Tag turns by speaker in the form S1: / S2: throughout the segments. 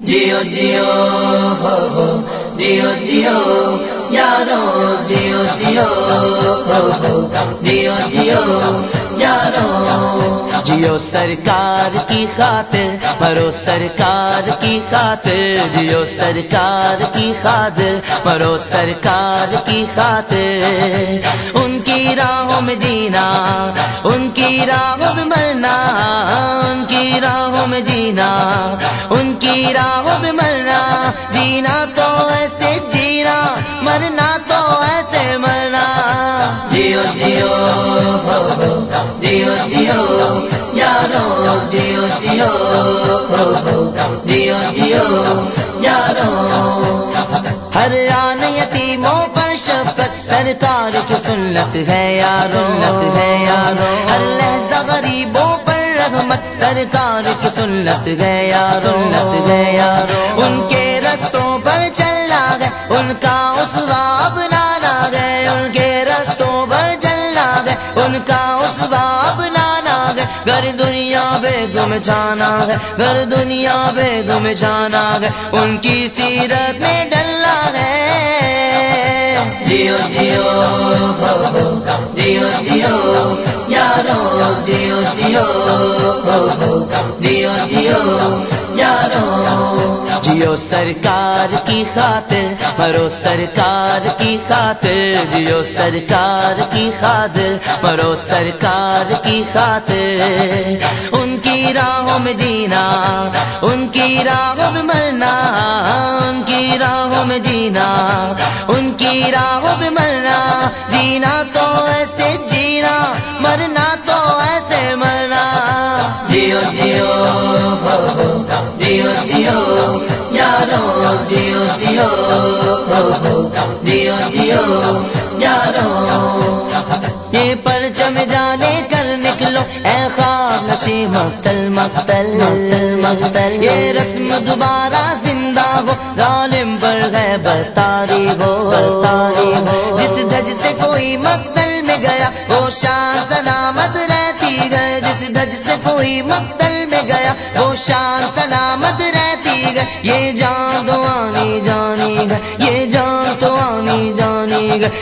S1: جیو جیو ہو ہو جیو جیو یارو جیو جیو ہو ہو جیو جیو یارو
S2: جیو سرکار کی خاطر مرو سرکار کی خاطر جیو سرکار کی خاطر مرو سرکار کی خاطر ان کی راہوں میں جینا ان کی راہوں میں مرنا ان کی راہوں میں جینا، ان کی راہوں میں مرنا۔ جینا تو ایسے جینا، مرنا تو ایسے مرنا۔
S1: جیو جیو جیو جیو، یارو، جیو جیو جیو جیو، یارو۔
S2: ہر آن یتیموں پر شفقت، سرکار کی سنت ہے یار سنت ہے یار ہر لہجہ غریبوں پر رحمت سرکار کی سنت ہے یار سنت ہے یار ان کے رستوں پر چلنا ہے ان کا اسوا اپنانا ہے ان کے رستوں پر چلنا ہے ان کا اسوا اپنانا ہے گھر دنیا بے گم جانا ہے گھر دنیا بے گم جانا ہے ان کی سیرت میں ڈلنا ہے۔
S1: جیو جیو جیو جیو جیو۔ جیو
S2: سرکار کی خاطر، مرو سرکار کی خاطر، جیو سرکار کی خاطر، مرو سرکار کی خاطر۔ ان کی راہوں میں جینا، ان کی راہوں میں مرنا، ان کی راہوں میں جینا، ان کی راہوں میں مرنا۔ جینا تو ایسے جینا، مرنا
S1: جیو جیو جیو
S2: یہ پرچم جانے کر نکلو اے خواب نشی مقتل مقتل مقتل مقتل یہ رسم دوبارہ زندہ ہو ظالم پر ہے بتاری ہو بتاری ہو جس دھج سے کوئی مقتل میں گیا وہ شان سلامت رہتی گئے جس دھج سے کوئی مقتل میں گیا وہ شان سلامت رہتی گئے یہ جان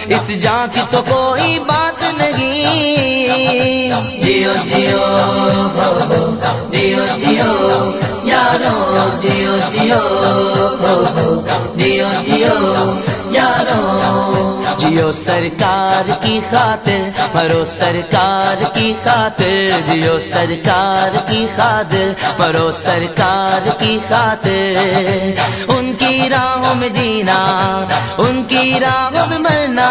S2: اس جان کی تو کوئی بات نہیں۔
S1: جیو جیو جیو جیو، یارو، جیو جیو جیو جیو
S2: سرکار کی خاطر، مرو سرکار کی خاطر، جیو سرکار کی خاطر، مرو سرکار کی خاطر۔ ان کی راہوں میں جینا، ان کی راہوں میں مرنا،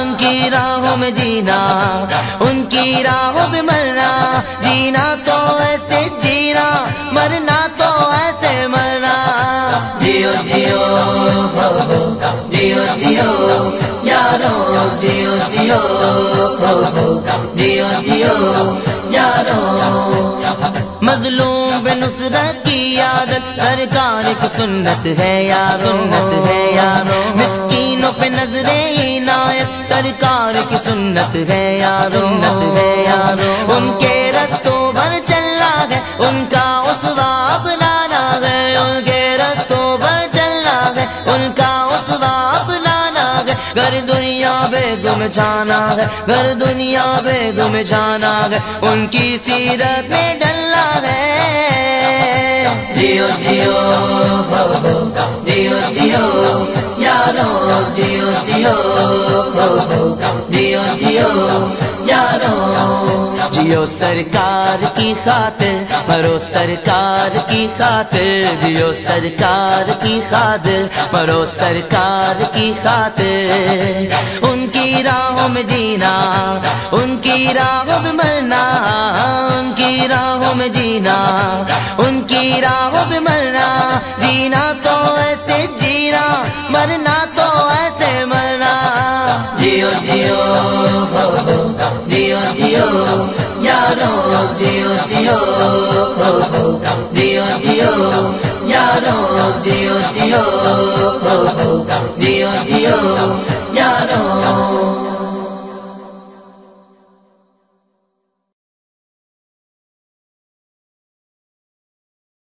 S2: ان کی راہوں میں جینا، ان کی راہوں میں مرنا۔ جینا تو ایسے جینا، مرنا تو ایسے مرنا۔
S1: جیو جیو
S2: مظلوم بے نصرت کی عادت سرکار کی سنت ہے یا سنت ہے یا مسکینوں پہ نظر عنایت، سرکار کی سنت ہے یا سنت ہے یا ان کے گم جانا ہے، گھر دنیا میں گم جانا ہے، ان کی سیرت میں ڈلنا ہے۔
S1: جیو جیو جیو جیو۔ جیو
S2: سرکار کی خاطر، مرو سرکار کی خاطر جیو سرکار کی خاطر، مرو سرکار کی خاطر۔ ان کی راہوں میں جینا، ان کی راہوں میں مرنا، ان کی راہوں میں جینا، ان کی راہوں میں مرنا، جینا تو
S1: جیو جیو جیو یارو جیو جیو